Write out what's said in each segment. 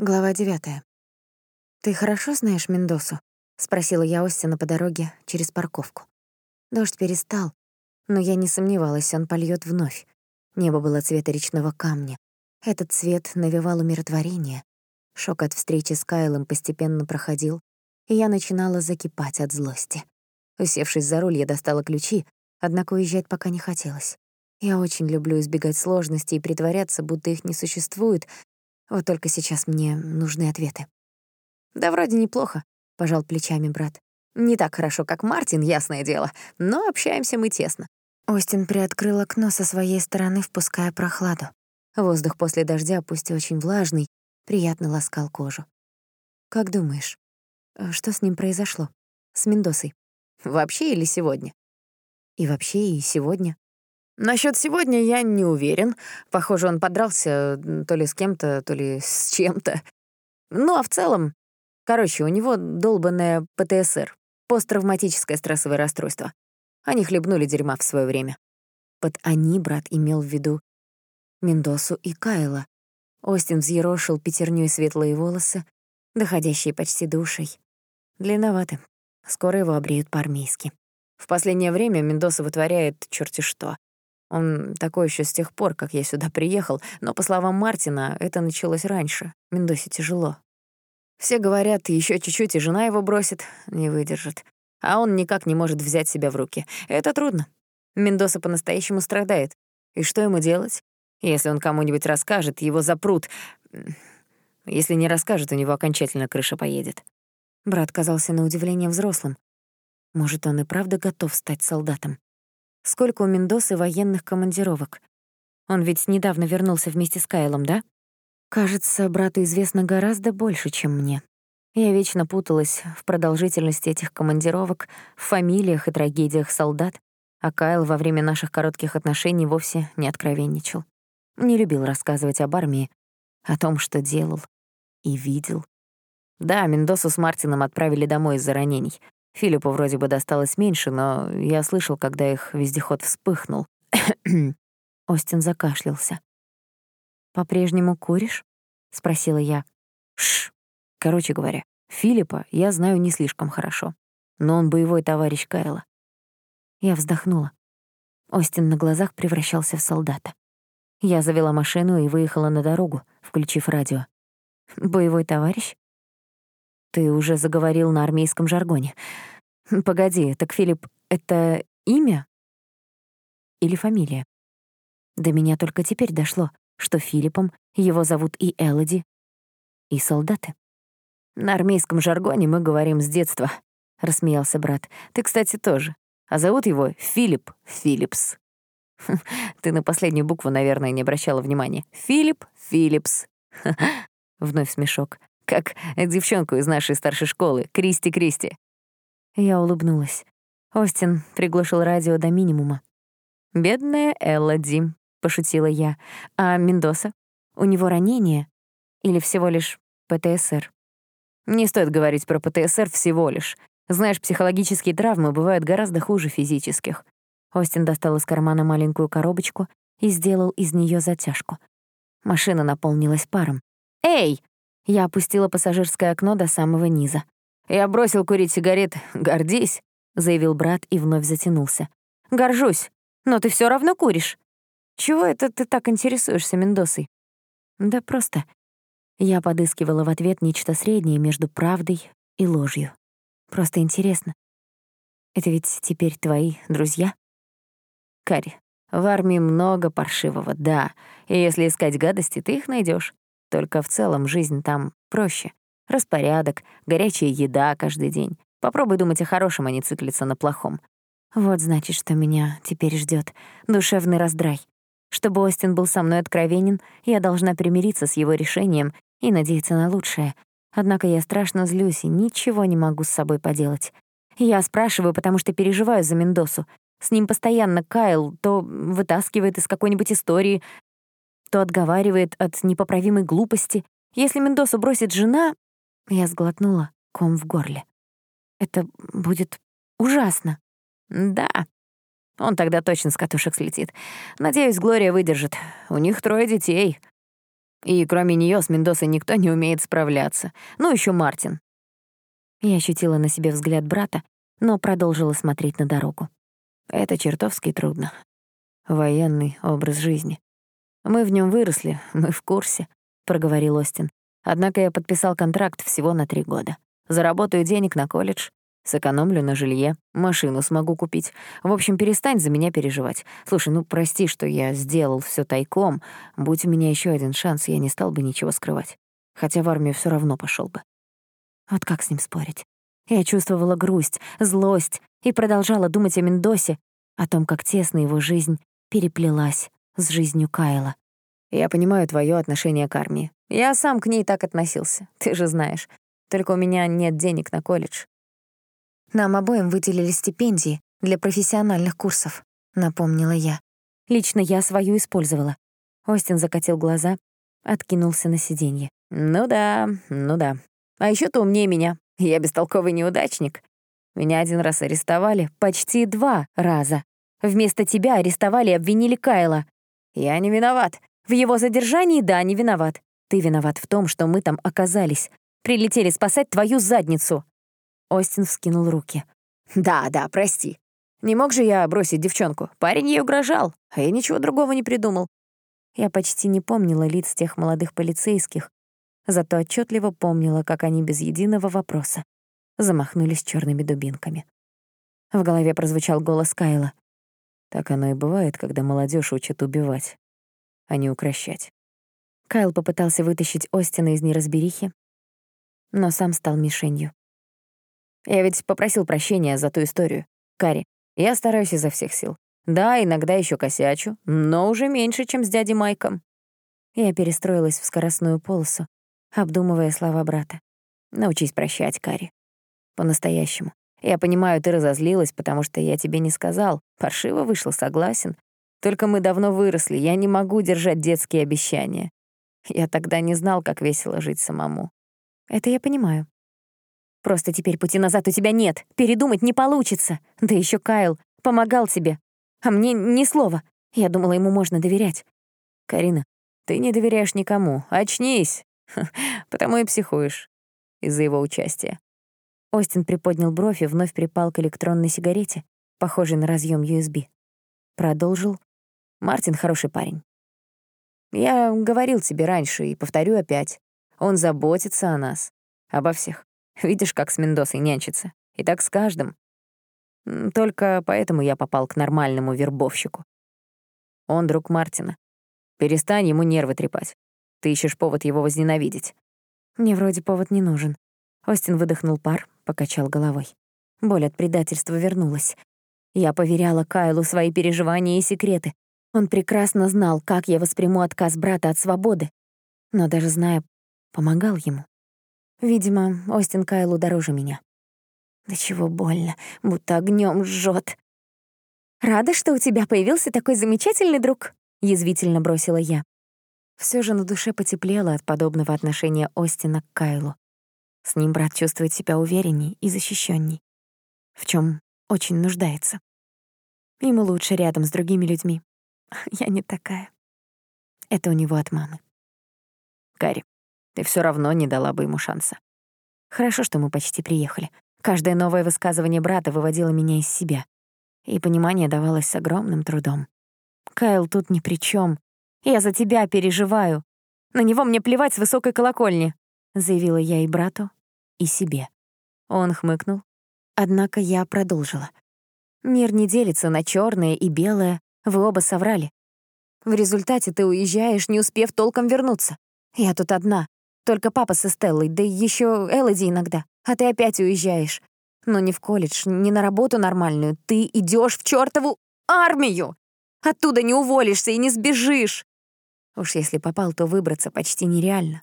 Глава девятая. «Ты хорошо знаешь Мендосу?» — спросила я Остина по дороге через парковку. Дождь перестал, но я не сомневалась, он польёт вновь. Небо было цвета речного камня. Этот цвет навевал умиротворение. Шок от встречи с Кайлом постепенно проходил, и я начинала закипать от злости. Усевшись за руль, я достала ключи, однако уезжать пока не хотелось. Я очень люблю избегать сложностей и притворяться, будто их не существует, вот только сейчас мне нужны ответы. «Да вроде неплохо», — пожал плечами брат. «Не так хорошо, как Мартин, ясное дело, но общаемся мы тесно». Остин приоткрыл окно со своей стороны, впуская прохладу. Воздух после дождя, пусть и очень влажный, приятно ласкал кожу. «Как думаешь, э, что с ним произошло? С Мендосой? Вообще или сегодня?» «И вообще, и сегодня», Насчет сегодня я не уверен. Похоже, он подрался то ли с кем-то, то ли с чем-то. Ну, а в целом... Короче, у него долбанное ПТСР, посттравматическое стрессовое расстройство. Они хлебнули дерьма в свое время. Под «они» брат имел в виду Мендосу и Кайла. Остин взъерошил пятерней светлые волосы, доходящие почти до ушей. Длинноваты. Скоро его обреют по-армейски. В последнее время Мендоса вытворяет черти что. Он такой еще с тех пор, как я сюда приехал, но, по словам Мартина, это началось раньше. Мендосе тяжело. Все говорят, еще чуть-чуть, и жена его бросит, не выдержит. А он никак не может взять себя в руки. Это трудно. Мендоса по-настоящему страдает. И что ему делать? Если он кому-нибудь расскажет, его запрут. Если не расскажет, у него окончательно крыша поедет. Брат казался на удивление взрослым. Может, он и правда готов стать солдатом? Сколько у Мендосы военных командировок? Он ведь недавно вернулся вместе с Кайлом, да? Кажется, брату известно гораздо больше, чем мне. Я вечно путалась в продолжительности этих командировок, в фамилиях и трагедиях солдат, а Кайл во время наших коротких отношений вовсе не откровенничал. Не любил рассказывать об армии, о том, что делал и видел. Да, Мендосу с Мартином отправили домой из-за ранений. Филиппу вроде бы досталось меньше, но я слышал, когда их вездеход вспыхнул. Остин закашлялся. «По-прежнему куришь?» — спросила я. Шш. Короче говоря, Филиппа я знаю не слишком хорошо, но он боевой товарищ Кайла. Я вздохнула. Остин на глазах превращался в солдата. Я завела машину и выехала на дорогу, включив радио. «Боевой товарищ?» Ты уже заговорил на армейском жаргоне. Погоди, так Филипп — это имя или фамилия? До меня только теперь дошло, что Филиппом его зовут и Элоди, и солдаты. На армейском жаргоне мы говорим с детства, — рассмеялся брат. Ты, кстати, тоже. А зовут его Филипп Филлипс. Ты на последнюю букву, наверное, не обращала внимания. Филипп Филлипс. Вновь смешок как девчонку из нашей старшей школы, Кристи Кристи. Я улыбнулась. Остин приглушил радио до минимума. «Бедная Эллади», — пошутила я. «А Мендоса? У него ранение? Или всего лишь ПТСР?» «Не стоит говорить про ПТСР всего лишь. Знаешь, психологические травмы бывают гораздо хуже физических». Остин достал из кармана маленькую коробочку и сделал из нее затяжку. Машина наполнилась паром. «Эй!» Я опустила пассажирское окно до самого низа. «Я бросил курить сигареты. Гордись», — заявил брат и вновь затянулся. «Горжусь, но ты все равно куришь. Чего это ты так интересуешься Мендосой?» «Да просто». Я подыскивала в ответ нечто среднее между правдой и ложью. Просто интересно. Это ведь теперь твои друзья? Кари, в армии много паршивого, да. И если искать гадости, ты их найдешь. Только в целом жизнь там проще. Распорядок, горячая еда каждый день. Попробуй думать о хорошем, а не циклиться на плохом. Вот значит, что меня теперь ждет душевный раздрай. Чтобы Остин был со мной откровенен, я должна примириться с его решением и надеяться на лучшее. Однако я страшно злюсь и ничего не могу с собой поделать. Я спрашиваю, потому что переживаю за Мендосу. С ним постоянно Кайл то вытаскивает из какой-нибудь истории, то отговаривает от непоправимой глупости. Если Мендоса бросит жена... Я сглотнула ком в горле. Это будет ужасно. Да. Он тогда точно с катушек слетит. Надеюсь, Глория выдержит. У них трое детей. И кроме нее с Мендосой никто не умеет справляться. Ну, еще Мартин. Я ощутила на себе взгляд брата, но продолжила смотреть на дорогу. Это чертовски трудно. Военный образ жизни. Мы в нем выросли, мы в курсе, проговорил Остин. Однако я подписал контракт всего на три года. Заработаю денег на колледж, сэкономлю на жилье, машину смогу купить. В общем, перестань за меня переживать. Слушай, ну прости, что я сделал все тайком. Будь у меня еще один шанс, я не стал бы ничего скрывать. Хотя в армию все равно пошел бы. Вот как с ним спорить? Я чувствовала грусть, злость и продолжала думать о Мендосе, о том, как тесно его жизнь переплелась с жизнью Кайла. Я понимаю твое отношение к армии. Я сам к ней так относился, ты же знаешь. Только у меня нет денег на колледж. Нам обоим выделили стипендии для профессиональных курсов, напомнила я. Лично я свою использовала. Остин закатил глаза, откинулся на сиденье. Ну да, ну да. А еще ты умнее меня. Я бестолковый неудачник. Меня один раз арестовали, почти два раза. Вместо тебя арестовали и обвинили Кайла. Я не виноват. В его задержании, да, не виноват. Ты виноват в том, что мы там оказались. Прилетели спасать твою задницу. Остин вскинул руки. Да, да, прости. Не мог же я бросить девчонку. Парень ей угрожал, а я ничего другого не придумал. Я почти не помнила лиц тех молодых полицейских, зато отчетливо помнила, как они без единого вопроса замахнулись черными дубинками. В голове прозвучал голос Кайла. Так оно и бывает, когда молодежь учат убивать, а не укращать. Кайл попытался вытащить Остина из неразберихи, но сам стал мишенью. Я ведь попросил прощения за ту историю. Кари, я стараюсь изо всех сил. Да, иногда еще косячу, но уже меньше, чем с дядей Майком. Я перестроилась в скоростную полосу, обдумывая слова брата. Научись прощать, Кари. По-настоящему. Я понимаю, ты разозлилась, потому что я тебе не сказал. Паршиво вышло, согласен. Только мы давно выросли, я не могу держать детские обещания. Я тогда не знал, как весело жить самому. Это я понимаю. Просто теперь пути назад у тебя нет. Передумать не получится. Да еще Кайл помогал тебе. А мне ни слова. Я думала, ему можно доверять. Карина, ты не доверяешь никому. Очнись. Потому и психуешь из-за его участия. Остин приподнял бровь и вновь припал к электронной сигарете, похожей на разъем USB. Продолжил. «Мартин хороший парень. Я говорил тебе раньше и повторю опять. Он заботится о нас. Обо всех. Видишь, как с Мендосой нянчится. И так с каждым. Только поэтому я попал к нормальному вербовщику. Он друг Мартина. Перестань ему нервы трепать. Ты ищешь повод его возненавидеть. Мне вроде повод не нужен. Остин выдохнул пар, покачал головой. Боль от предательства вернулась. Я поверяла Кайлу свои переживания и секреты. Он прекрасно знал, как я восприму отказ брата от свободы. Но даже зная, помогал ему. Видимо, Остин Кайлу дороже меня. Да чего больно, будто огнем жжет. «Рада, что у тебя появился такой замечательный друг», — язвительно бросила я. Все же на душе потеплело от подобного отношения Остина к Кайлу. С ним брат чувствует себя уверенней и защищенней, в чем очень нуждается. Ему лучше рядом с другими людьми. Я не такая. Это у него от мамы. Кари, ты все равно не дала бы ему шанса. Хорошо, что мы почти приехали. Каждое новое высказывание брата выводило меня из себя. И понимание давалось с огромным трудом. Кайл тут ни при чем. Я за тебя переживаю. На него мне плевать с высокой колокольни, заявила я и брату, и себе. Он хмыкнул. Однако я продолжила. Мир не делится на черное и белое, вы оба соврали. В результате ты уезжаешь, не успев толком вернуться. Я тут одна. Только папа со Стеллой, да еще Элоди иногда. А ты опять уезжаешь. Но не в колледж, не на работу нормальную. Ты идешь в чертову армию! Оттуда не уволишься и не сбежишь. Уж если попал, то выбраться почти нереально.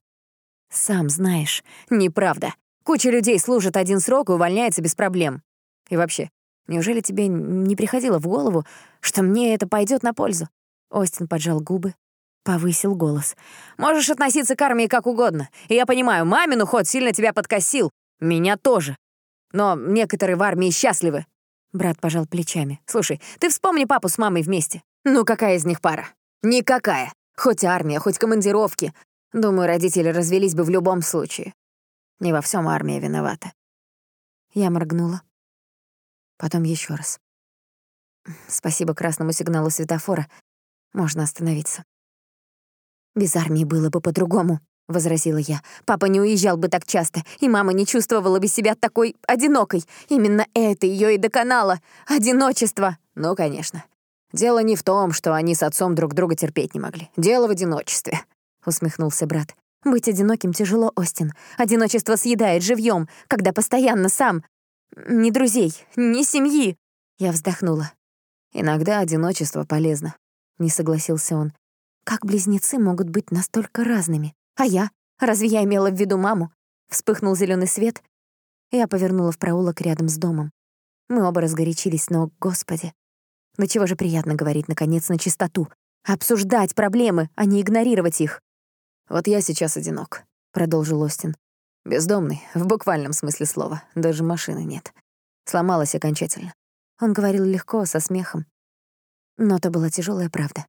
Сам знаешь, неправда. Куча людей служит один срок и увольняется без проблем. И вообще, неужели тебе не приходило в голову, что мне это пойдет на пользу?» Остин поджал губы, повысил голос. «Можешь относиться к армии как угодно. И я понимаю, мамин уход сильно тебя подкосил. Меня тоже. Но некоторые в армии счастливы». Брат пожал плечами. «Слушай, ты вспомни папу с мамой вместе. Ну какая из них пара? Никакая. Хоть армия, хоть командировки. Думаю, родители развелись бы в любом случае. Не во всем армия виновата. Я моргнула. Потом еще раз. Спасибо красному сигналу светофора. Можно остановиться. Без армии было бы по-другому, — возразила я. «Папа не уезжал бы так часто, и мама не чувствовала бы себя такой одинокой. Именно это ее и доконало. Одиночество!» «Ну, конечно. Дело не в том, что они с отцом друг друга терпеть не могли. Дело в одиночестве», — усмехнулся брат. «Быть одиноким тяжело, Остин. Одиночество съедает живьем, когда постоянно сам. Ни друзей, ни семьи». Я вздохнула. «Иногда одиночество полезно», — не согласился он. «Как близнецы могут быть настолько разными?» А я? Разве я имела в виду маму? Вспыхнул зеленый свет. Я повернула в проулок рядом с домом. Мы оба разгорячились, но, господи, ну чего же приятно говорить, наконец, на чистоту. Обсуждать проблемы, а не игнорировать их. «Вот я сейчас одинок», — продолжил Остин. «Бездомный, в буквальном смысле слова. Даже машины нет. Сломалась окончательно». Он говорил легко, со смехом. Но это была тяжелая правда.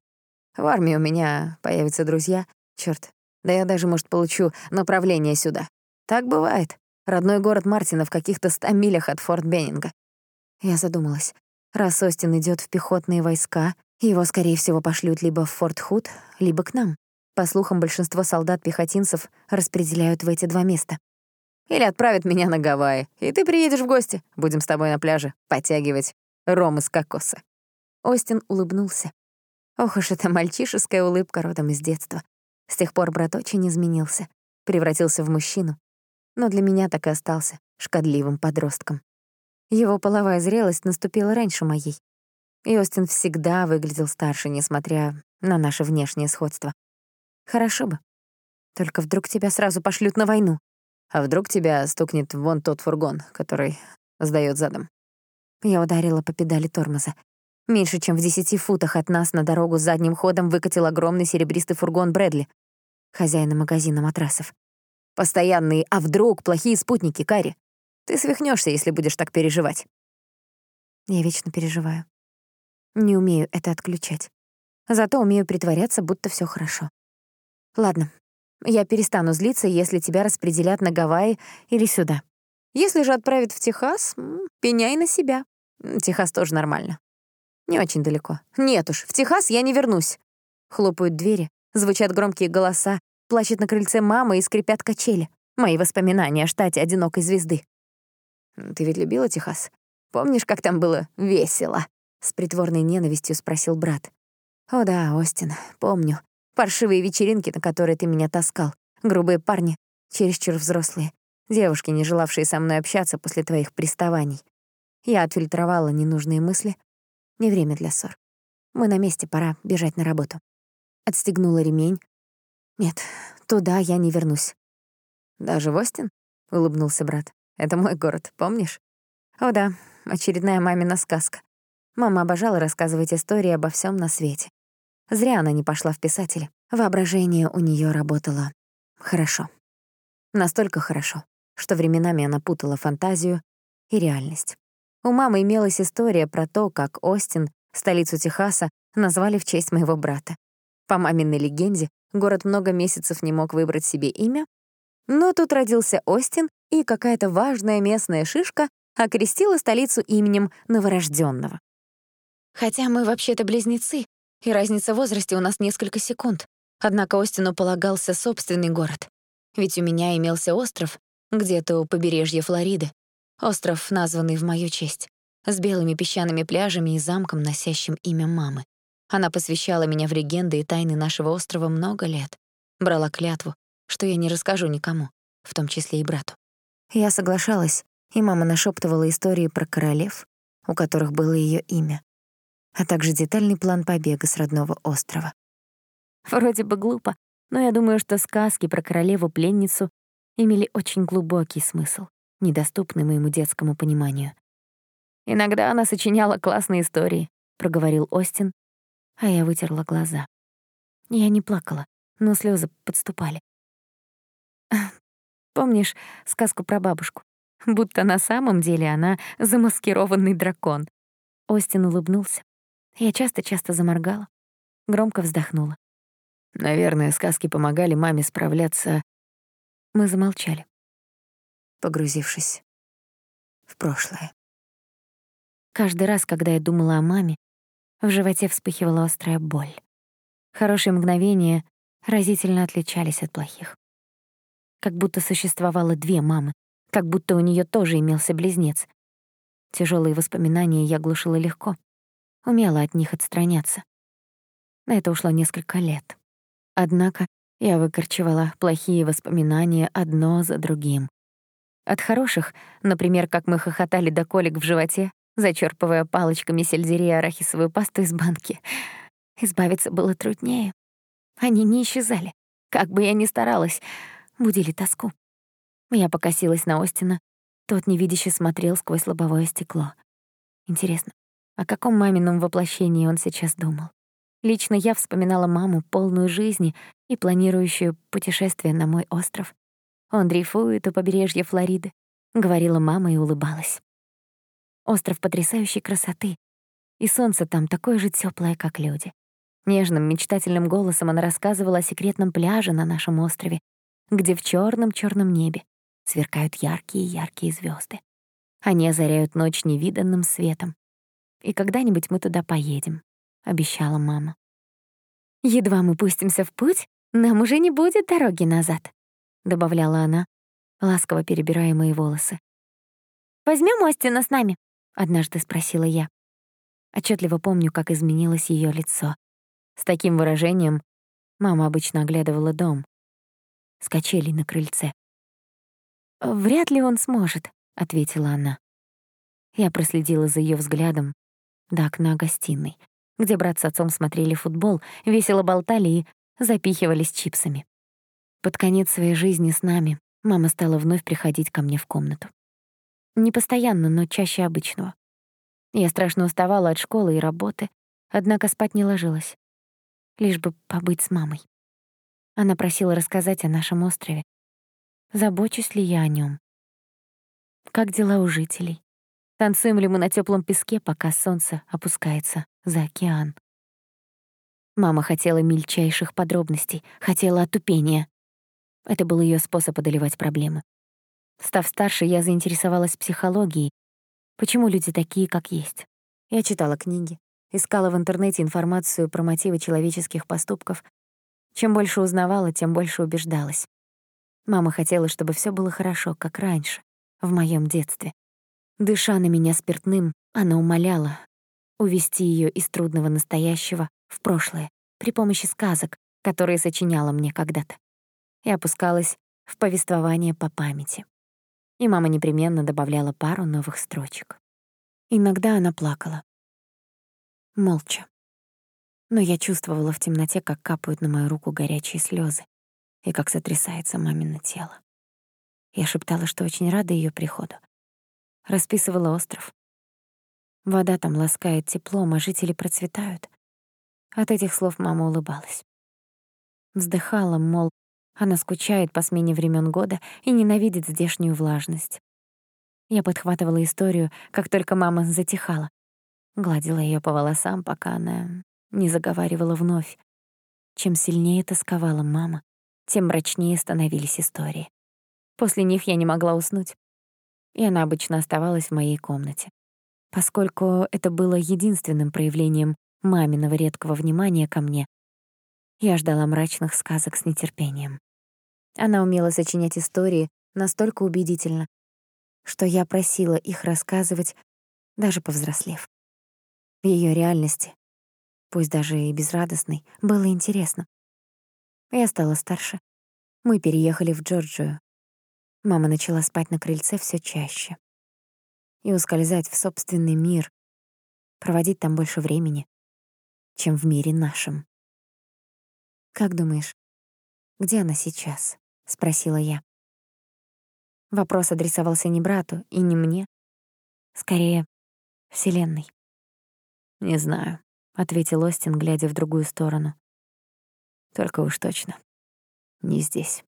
В армии у меня появятся друзья. Чёрт, да я даже, может, получу направление сюда. Так бывает. Родной город Мартина в каких-то ста милях от Форт Беннинга. Я задумалась. Раз Остин идёт в пехотные войска, его, скорее всего, пошлют либо в Форт Худ, либо к нам. По слухам, большинство солдат-пехотинцев распределяют в эти два места. Или отправят меня на Гавайи, и ты приедешь в гости. Будем с тобой на пляже подтягивать ром из кокоса. Остин улыбнулся. Ох уж эта мальчишеская улыбка родом из детства. С тех пор брат очень изменился, превратился в мужчину, но для меня так и остался шкодливым подростком. Его половая зрелость наступила раньше моей. И Остин всегда выглядел старше, несмотря на наше внешнее сходство. Хорошо бы. Только вдруг тебя сразу пошлют на войну. А вдруг тебя стукнет вон тот фургон, который сдаёт задом. Я ударила по педали тормоза. Меньше чем в десяти футах от нас на дорогу с задним ходом выкатил огромный серебристый фургон Брэдли, хозяина магазина матрасов. Постоянные «а вдруг» плохие спутники, Карри. Ты свихнешься, если будешь так переживать. Я вечно переживаю. Не умею это отключать. Зато умею притворяться, будто все хорошо. Ладно, я перестану злиться, если тебя распределят на Гавайи или сюда. Если же отправят в Техас, пеняй на себя. Техас тоже нормально. Не очень далеко. Нет уж, в Техас я не вернусь. Хлопают двери, звучат громкие голоса, плачет на крыльце мама и скрипят качели. Мои воспоминания о штате одинокой звезды. «Ты ведь любила Техас? Помнишь, как там было весело?» С притворной ненавистью спросил брат. «О да, Остин, помню. Паршивые вечеринки, на которые ты меня таскал. Грубые парни, чересчур взрослые. Девушки, не желавшие со мной общаться после твоих приставаний. Я отфильтровала ненужные мысли, не время для ссор. Мы на месте, пора бежать на работу. Отстегнула ремень. Нет, туда я не вернусь. Даже в Остин? Улыбнулся брат. Это мой город, помнишь? О да, очередная мамина сказка. Мама обожала рассказывать истории обо всем на свете. Зря она не пошла в писатели. Воображение у нее работало хорошо. Настолько хорошо, что временами она путала фантазию и реальность. У мамы имелась история про то, как Остин, столицу Техаса, назвали в честь моего брата. По маминой легенде, город много месяцев не мог выбрать себе имя, но тут родился Остин, и какая-то важная местная шишка окрестила столицу именем новорожденного. Хотя мы вообще-то близнецы, и разница в возрасте у нас несколько секунд. Однако Остину полагался собственный город. Ведь у меня имелся остров где-то у побережья Флориды, Остров, названный в мою честь, с белыми песчаными пляжами и замком, носящим имя мамы. Она посвящала меня в легенды и тайны нашего острова много лет. Брала клятву, что я не расскажу никому, в том числе и брату. Я соглашалась, и мама нашептывала истории про королев, у которых было ее имя, а также детальный план побега с родного острова. Вроде бы глупо, но я думаю, что сказки про королеву-пленницу имели очень глубокий смысл недоступны моему детскому пониманию. «Иногда она сочиняла классные истории», — проговорил Остин, а я вытерла глаза. Я не плакала, но слезы подступали. Помнишь сказку про бабушку? Будто на самом деле она замаскированный дракон. Остин улыбнулся. Я часто-часто заморгала, громко вздохнула. Наверное, сказки помогали маме справляться. Мы замолчали, погрузившись в прошлое. Каждый раз, когда я думала о маме, в животе вспыхивала острая боль. Хорошие мгновения разительно отличались от плохих. Как будто существовало две мамы, как будто у нее тоже имелся близнец. Тяжелые воспоминания я глушила легко, умела от них отстраняться. На это ушло несколько лет. Однако я выкорчевала плохие воспоминания одно за другим. От хороших, например, как мы хохотали до колик в животе, зачерпывая палочками сельдерей арахисовую пасту из банки. Избавиться было труднее. Они не исчезали. Как бы я ни старалась, будили тоску. Я покосилась на Остина. Тот невидяще смотрел сквозь лобовое стекло. Интересно, о каком мамином воплощении он сейчас думал? Лично я вспоминала маму, полную жизни и планирующую путешествие на мой остров. Он дрейфует у побережья Флориды, — говорила мама и улыбалась. Остров потрясающей красоты, и солнце там такое же теплое, как люди. Нежным, мечтательным голосом она рассказывала о секретном пляже на нашем острове, где в черном черном небе сверкают яркие-яркие звезды. Они озаряют ночь невиданным светом. И когда-нибудь мы туда поедем, обещала мама. Едва мы пустимся в путь, нам уже не будет дороги назад, добавляла она, ласково перебирая мои волосы. Возьмем Остина с нами, однажды спросила я. Отчетливо помню, как изменилось ее лицо. С таким выражением мама обычно оглядывала дом. С на крыльце. «Вряд ли он сможет», — ответила она. Я проследила за ее взглядом до окна гостиной, где брат с отцом смотрели футбол, весело болтали и запихивались чипсами. Под конец своей жизни с нами мама стала вновь приходить ко мне в комнату. Не постоянно, но чаще обычного. Я страшно уставала от школы и работы, однако спать не ложилась. Лишь бы побыть с мамой. Она просила рассказать о нашем острове. Забочусь ли я о нем? Как дела у жителей? Танцуем ли мы на теплом песке, пока солнце опускается за океан? Мама хотела мельчайших подробностей, хотела отупения. Это был ее способ одолевать проблемы. Став старше, я заинтересовалась психологией. Почему люди такие, как есть? Я читала книги, искала в интернете информацию про мотивы человеческих поступков. Чем больше узнавала, тем больше убеждалась. Мама хотела, чтобы все было хорошо, как раньше, в моем детстве. Дыша на меня спиртным, она умоляла увести ее из трудного настоящего в прошлое при помощи сказок, которые сочиняла мне когда-то. И опускалась в повествование по памяти и мама непременно добавляла пару новых строчек. Иногда она плакала. Молча. Но я чувствовала в темноте, как капают на мою руку горячие слезы и как сотрясается мамино тело. Я шептала, что очень рада ее приходу. Расписывала остров. Вода там ласкает теплом, а жители процветают. От этих слов мама улыбалась. Вздыхала, мол, она скучает по смене времен года и ненавидит здешнюю влажность. Я подхватывала историю, как только мама затихала. Гладила ее по волосам, пока она не заговаривала вновь. Чем сильнее тосковала мама, тем мрачнее становились истории. После них я не могла уснуть, и она обычно оставалась в моей комнате. Поскольку это было единственным проявлением маминого редкого внимания ко мне, я ждала мрачных сказок с нетерпением. Она умела сочинять истории настолько убедительно, что я просила их рассказывать, даже повзрослев. В её реальности, пусть даже и безрадостной, было интересно. Я стала старше. Мы переехали в Джорджию. Мама начала спать на крыльце всё чаще. И ускользать в собственный мир, проводить там больше времени, чем в мире нашем. Как думаешь, где она сейчас? — спросила я. Вопрос адресовался не брату и не мне. Скорее, Вселенной. «Не знаю», — ответил Остин, глядя в другую сторону. «Только уж точно. Не здесь».